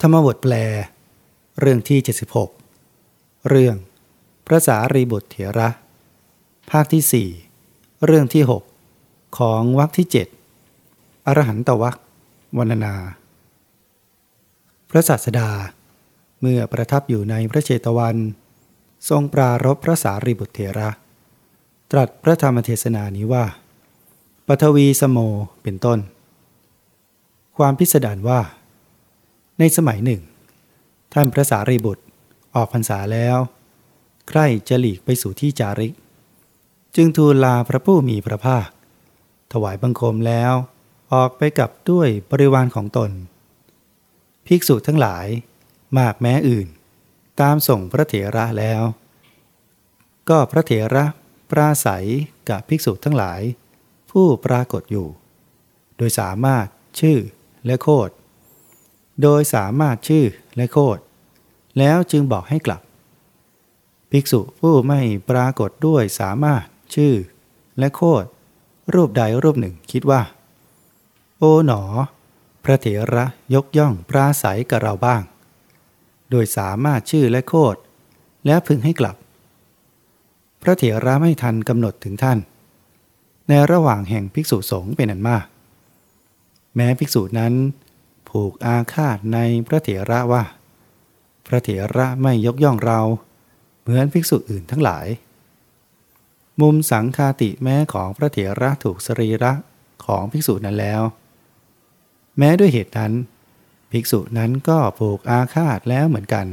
ธรรมบทแปล เรื่องที่ 76 เรื่อง พระสารีบุตรเถระ ภาคที่ 4 เรื่องที่ 6 ของวรรคที่ 7 อรหันตวรรควรรณนา พระศาสดา เมื่อประทับอยู่ในพระเจตวัน ทรงปรารบพระสารีบุตรเถระ ตรัสพระธรรมเทศนานี้ว่าปทวีสโมเป็นต้น ความพิสดารว่า ในสมัยหนึ่ง ท่านพระสารีบุตรออกพรรษาแล้ว ใคร่จะหลีกไปสู่ที่จาริก จึงทูลลาพระผู้มีพระภาค ถวายบังคมแล้ว ออกไปกับด้วยบริวารของตน ภิกษุทั้งหลาย มากแม้อื่น ตามส่งพระเถระแล้ว ก็พระเถระปราศัยกับภิกษุทั้งหลาย ผู้ปรากฏอยู่ โดยสามารถชื่อและโคด โดยสามารถชื่อและโคดแล้วจึงบอกให้กลับ ภิกษุผู้ไม่ปรากฏด้วยสามารถชื่อ และโคดรูปใดรูปหนึ่งคิดว่า โอ๋หนอ พระเถระยกย่องปราศัยกับเราบ้าง โดยสามารถชื่อและโคดแล้วพึงให้กลับ พระเถระไม่ทันกำหนดถึงท่าน ในระหว่างแห่งภิกษุสงฆ์เป็นอันมาก แม้ภิกษุนั้น ผูกอาฆาตในพระเถระว่า พระเถระไม่ยกย่องเรา เหมือนภิกษุอื่นทั้งหลาย มุมสังคาติแม้ของพระเถระถูกสรีระของภิกษุนั้นแล้ว แม้ด้วยเหตุนั้น ภิกษุนั้นก็ผูกอาฆาตแล้วเหมือนกัน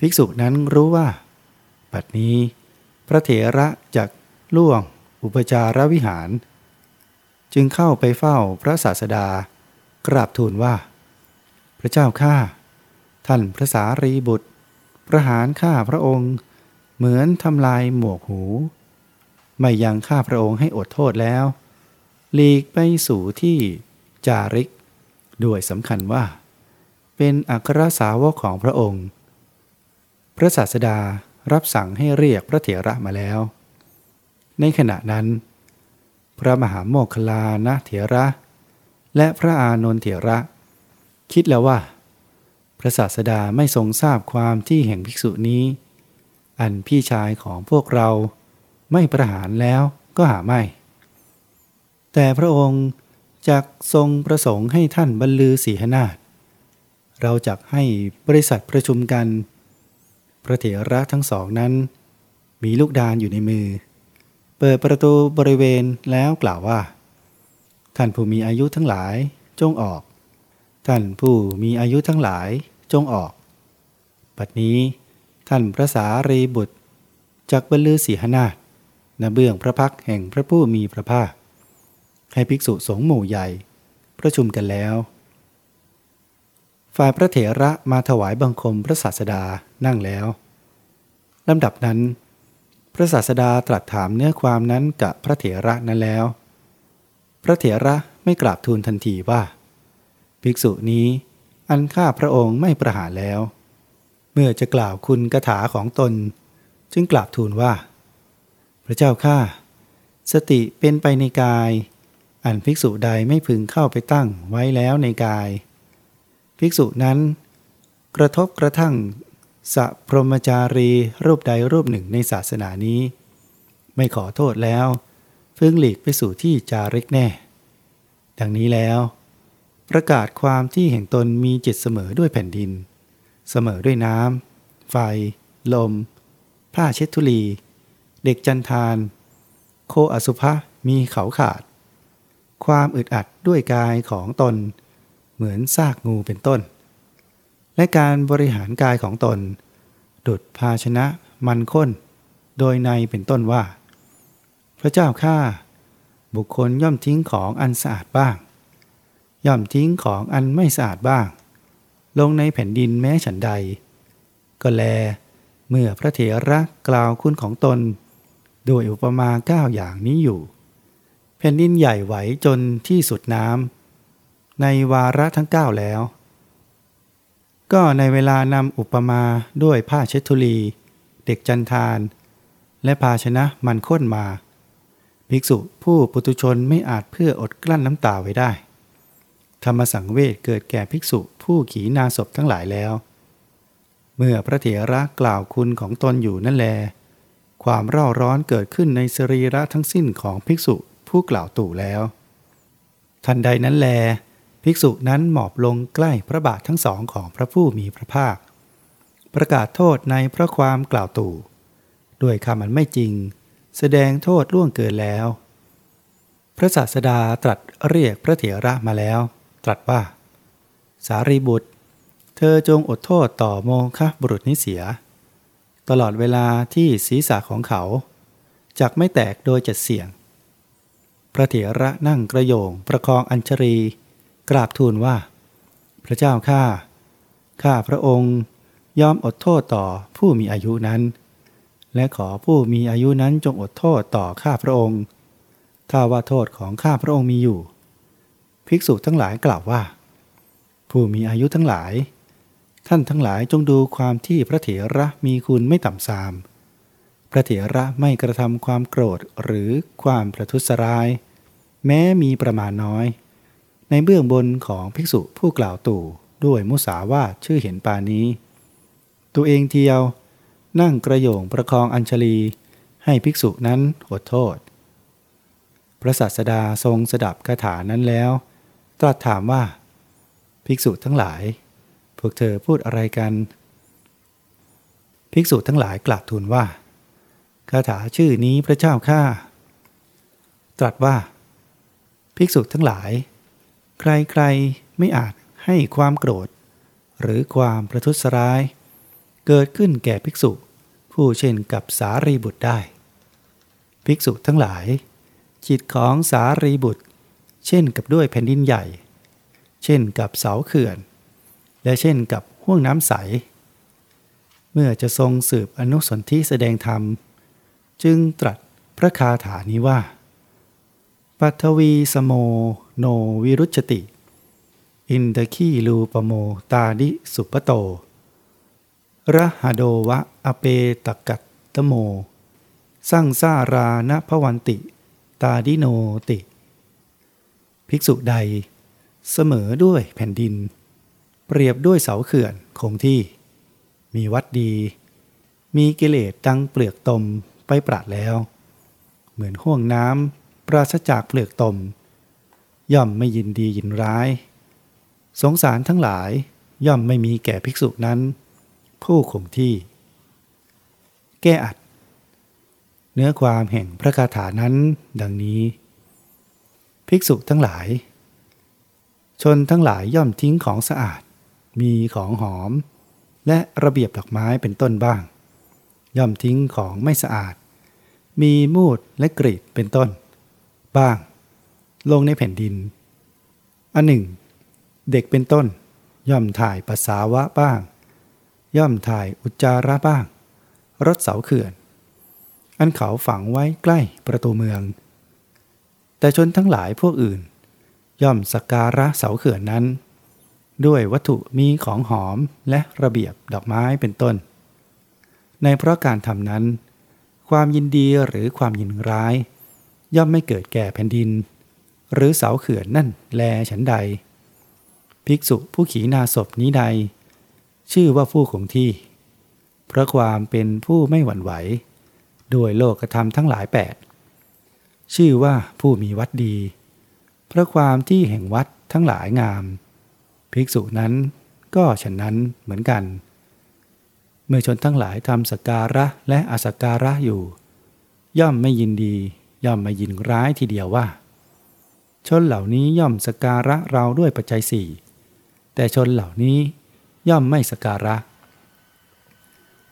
ภิกษุนั้นรู้ว่าปัดนี้ พระเถระจากล่วงอุปจารวิหาร จึงเข้าไปเฝ้าพระศาสดา กราบทูลว่า พระเจ้าข้าท่านพระสารีบุตร ประหารข้าพระองค์ เหมือนทำลายหมวกหู ไม่ยังข้าพระองค์ให้อดโทษแล้วหลีกไปสู่ที่จาริก ด้วยสำคัญว่า เป็นอัครสาวกของพระองค์ พระศาสดารับสั่งให้เรียกพระเถระมาแล้ว ในขณะนั้น พระมหาโมคคลานะเถระ และพระอานนทเถระ คิดแล้วว่า พระศาสดาไม่ทรงทราบความที่แห่งภิกษุนี้ อันพี่ชายของพวกเราไม่ประหารแล้วก็หาไม่ แต่พระองค์จักทรงประสงค์ให้ท่านบรรลือสีหนาฏเราจักให้บริษัทประชุมกัน พระเถระทั้งสองนั้น มีลูกดานอยู่ในมือ เปิดประตูบริเวณแล้วกล่าวว่า ท่านผู้มีอายุทั้งหลายจงออก ท่านผู้มีอายุทั้งหลายจงออกปัดนี้ ท่านพระสารีบุตรจักบรรลือสีหนาฏณเบื้องพระพักแห่งพระผู้มีพระภาค ให้ภิกษุสงฆ์หมู่ใหญ่ ประชุมกันแล้ว ฝ่ายพระเถระมาถวายบังคมพระศาสดานั่งแล้วลำดับนั้น พระศาสดาตรัสถามเนื้อความนั้นกับพระเถระนั้นแล้ว พระเถระไม่กราบทูลทันทีว่า ภิกษุนี้อันข้าพระองค์ไม่ประหารแล้ว เมื่อจะกล่าวคุณกถาของตน จึงกราบทูลว่า พระเจ้าข้าสติเป็นไปในกาย อันภิกษุใดไม่พึงเข้าไปตั้งไว้แล้วในกาย ภิกษุนั้น กระทบกระทั่งสัพรมจารีรูปใดรูปหนึ่งในศาสนานี้ ไม่ขอโทษแล้ว พึงหลีกไปสู่ที่จาริกแน่ ดังนี้แล้ว ประกาศความที่แห่งตนมีจิตเสมอด้วยแผ่นดิน เสมอด้วยน้ำไฟ ลม ผ้าเช็ดทุลี เด็กจันทาน โคอสุภะมีเขาขาด ความอึดอัดด้วยกายของตน เหมือนซากงูเป็นต้น และการบริหารกายของตน ดุดภาชนะมันข้น โดยในเป็นต้นว่า พระเจ้าข้าบุคคลย่อมทิ้งของอันสะอาดบ้าง ย่อมทิ้งของอันไม่สะอาดบ้าง ลงในแผ่นดินแม้ฉันใด ก็แล เมื่อพระเถระกล่าวคุณของตนโดยอุปมาเก้าอย่างนี้อยู่ แผ่นดินใหญ่ไหวจนที่สุดน้ำในวาระทั้งเก้าแล้ว ก็ในเวลานำอุปมาด้วยผ้าเช็ดทุลี เด็กจันทาน และภาชนะมันข้นมา ภิกษุผู้ปุตุชนไม่อาจเพื่ออดกลั้นน้ำตาไว้ได้ ธรรมสังเวชเกิดแก่ภิกษุผู้ขีนาศพทั้งหลายแล้วเมื่อพระเถระกล่าวคุณของตนอยู่นั่นแล ความร่าร้อนเกิดขึ้นในสรีระทั้งสิ้นของภิกษุผู้กล่าวตู่แล้ว ทันใดนั้นแล ภิกษุนั้นหมอบลงใกล้พระบาททั้งสองของพระผู้มีพระภาค ประกาศโทษในพระความกล่าวตู่ด้วยคำมันไม่จริง แสดงโทษล่วงเกินแล้ว พระศาสดาตรัสเรียกพระเถระมาแล้ว ตรัสว่า สารีบุตร เธอจงอดโทษต่อโมฆะบุรุษนี้เสีย ตลอดเวลาที่ศีรษะของเขาจักไม่แตกโดยจัดเสียง พระเถระนั่งกระโยงประคองอัญชรี กราบทูลว่า พระเจ้าข้าข้าพระองค์ยอมอดโทษต่อผู้มีอายุนั้น และขอผู้มีอายุนั้นจงอดโทษต่อข้าพระองค์ ถ้าว่าโทษของข้าพระองค์มีอยู่ ภิกษุทั้งหลายกล่าวว่า ผู้มีอายุทั้งหลาย ท่านทั้งหลายจงดูความที่พระเถระมีคุณไม่ต่ำทราม พระเถระไม่กระทำความโกรธหรือความประทุษร้าย แม้มีประมาณน้อย ในเบื้องบนของภิกษุผู้กล่าวตู่ด้วยมุสาวาชื่อเห็นปานี้ ตัวเองเทียว นั่งกระโยงประคองอัญชลี ให้ภิกษุนั้นอดโทษ พระศาสดาทรงสดับคาถานั้นแล้ว ตรัสถามว่า ภิกษุทั้งหลาย พวกเธอพูดอะไรกัน ภิกษุทั้งหลายกราบทูลว่าคาถาชื่อนี้พระเจ้าข้าตรัสว่า ภิกษุทั้งหลาย ใครๆไม่อาจให้ความโกรธ หรือความประทุษร้าย เกิดขึ้นแก่ภิกษุ ผู้เช่นกับสารีบุตรได้ ภิกษุทั้งหลาย จิตของสารีบุตร เช่นกับด้วยแผ่นดินใหญ่ เช่นกับเสาเขื่อน และเช่นกับห้วงน้ำใส เมื่อจะทรงสืบอนุสนธิแสดงธรรม จึงตรัสพระคาถานี้ว่าปฐวีสโมโนวิรุชฺฌติ อินฺทขีลูปโมตาทิสุพฺพโต รหโทว อเปตกทฺทโม สร้างซาราณพวันติ ตาดิโนติ ภิกษุใด เสมอด้วยแผ่นดิน เปรียบด้วยเสาเขื่อนคงที่ มีวัดดี มีกิเลสดังเปลือกตมไปปราดแล้ว เหมือนห่วงน้ำปราศจากเปลือกตม ย่อมไม่ยินดียินร้าย สงสารทั้งหลายย่อมไม่มีแก่ภิกษุนั้น ผู้คงที่ แก้อัด เนื้อความแห่งพระคาถานั้นดังนี้ ภิกษุทั้งหลาย ชนทั้งหลายย่อมทิ้งของสะอาด มีของหอม และระเบียบดอกไม้เป็นต้นบ้าง ย่อมทิ้งของไม่สะอาด มีมูดและกรีดเป็นต้น บ้าง ลงในแผ่นดิน อันหนึ่ง เด็กเป็นต้นย่อมถ่ายปัสสาวะบ้าง ย่อมถ่ายอุจจาระบ้าง รถเสาเขื่อน อันเขาฝังไว้ใกล้ประตูเมือง แต่ชนทั้งหลายพวกอื่น ย่อมสการะเสาเขื่อนนั้น ด้วยวัตถุมีของหอมและระเบียบดอกไม้เป็นต้น ในเพราะการทำนั้น ความยินดีหรือความยินร้าย ย่อมไม่เกิดแก่แผ่นดิน หรือเสาเขื่อนนั่นแลฉันใด ภิกษุผู้ขี่นาศพนี้ใด ชื่อว่าผู้คงที่ เพราะความเป็นผู้ไม่หวั่นไหวด้วยโลกธรรมทั้งหลายแปดชื่อว่าผู้มีวัดดี เพราะความที่แห่งวัดทั้งหลายงาม ภิกษุนั้นก็ฉะนั้นเหมือนกัน เมื่อชนทั้งหลายทำสการะและอสการะอยู่ ย่อมไม่ยินดี ย่อมไม่ยินร้ายทีเดียวว่า ชนเหล่านี้ย่อมสการะเราด้วยปัจจัยสี่แต่ชนเหล่านี้ ย่อมไม่สการะ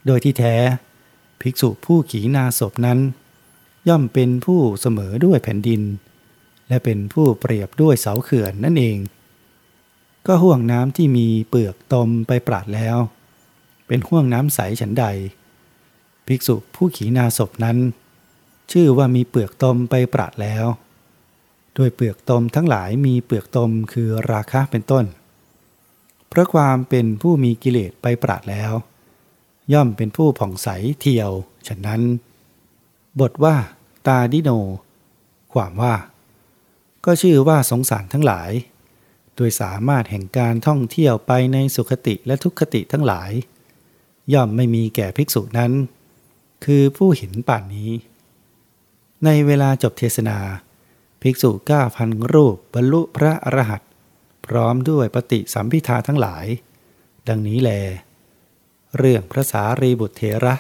โดยที่แท้ ภิกษุผู้ขีนาศพนั้น ย่อมเป็นผู้เสมอด้วยแผ่นดิน และเป็นผู้เปรียบด้วยเสาเขื่อนนั่นเอง ก็ห่วงน้ำที่มีเปลือกตมไปปราดแล้ว เป็นห่วงน้ำใสฉันใด ภิกษุผู้ขีนาศพนั้น ชื่อว่ามีเปลือกตมไปปราดแล้วโดยเปลือกตมทั้งหลายมีเปลือกตมคือราคะเป็นต้น เพราะความเป็นผู้มีกิเลสไปปราดแล้ว ย่อมเป็นผู้ผ่องใสเที่ยว ฉะนั้น บทว่า ตาดิโน ความว่า ก็ชื่อว่าสงสารทั้งหลาย โดยสามารถแห่งการท่องเที่ยวไปในสุขติและทุกขติทั้งหลาย ย่อมไม่มีแก่ภิกษุนั้น คือผู้เห็นป่านนี้ ในเวลาจบเทศนา ภิกษุเก้าพันรูปบรรลุพระอรหันต พร้อมด้วยปฏิสัมพิทาทั้งหลาย ดังนี้แล เรื่องพระสารีบุตรเถระ